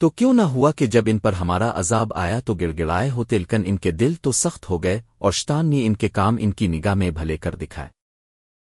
تو کیوں نہ ہوا کہ جب ان پر ہمارا عذاب آیا تو گڑ گڑائے ہو تلکن ان کے دل تو سخت ہو گئے اور شتان نے ان کے کام ان کی نگاہ میں بھلے کر دکھائے۔